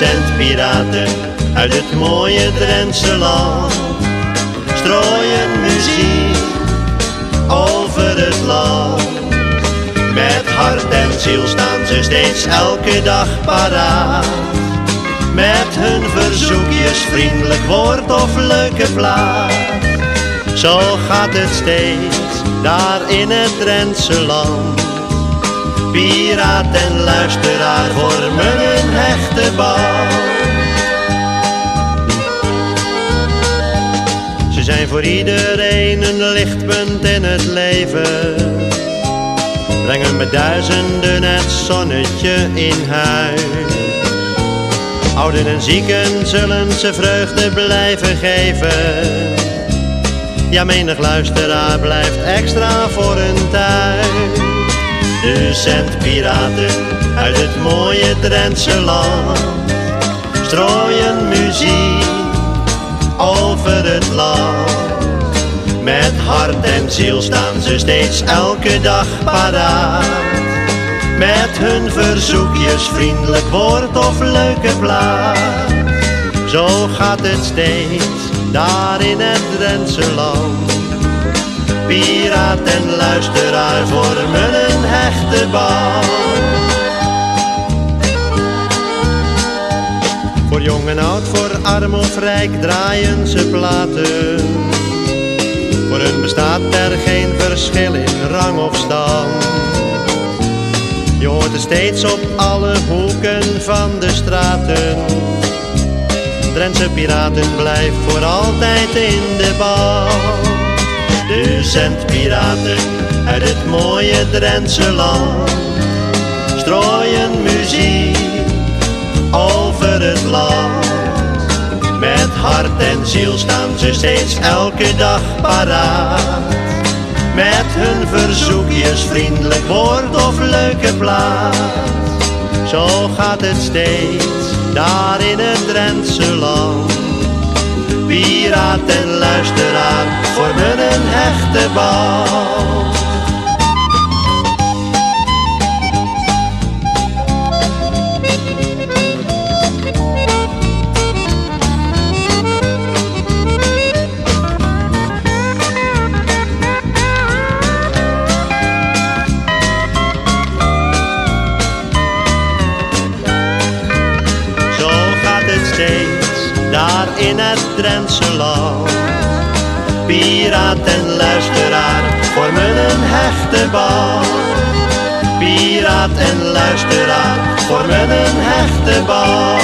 zendpiraten uit het mooie Drentse land strooien muziek over het land. Met hart en ziel staan ze steeds elke dag paraat. Met hun verzoekjes, vriendelijk woord of leuke plaat. Zo gaat het steeds daar in het Drentse land. Piraat en luisteraar vormen een hechte band. Ze zijn voor iedereen een lichtpunt in het leven. Brengen met duizenden het zonnetje in huis. Ouden en zieken zullen ze vreugde blijven geven. Ja, menig luisteraar blijft extra voor een thuis. De zendpiraten uit het mooie Drentse land strooien muziek over het land. Met hart en ziel staan ze steeds elke dag paraat. Met hun verzoekjes, vriendelijk woord of leuke plaat. Zo gaat het steeds daar in het Drentse land. Piraat en luisteraar vormen hechte band. Voor jong en oud, voor arm of rijk draaien ze platen. Voor hun bestaat er geen verschil in rang of stand. Je hoort het steeds op alle hoeken van de straten. Drentse piraten blijft voor altijd in de bal. De zendpiraten uit het mooie Drentse land strooien muziek over het land. Met hart en ziel staan ze steeds elke dag paraat. Met hun verzoekjes, vriendelijk woord of leuke plaat. Zo gaat het steeds daar in het Drentse land. Piraat en luisteraar hechte bal. Zo gaat het steeds daar in het Drentse land. Birat en luisteraar vormen een hechte bal. Piraat en luisteraar vormen een hechte bal.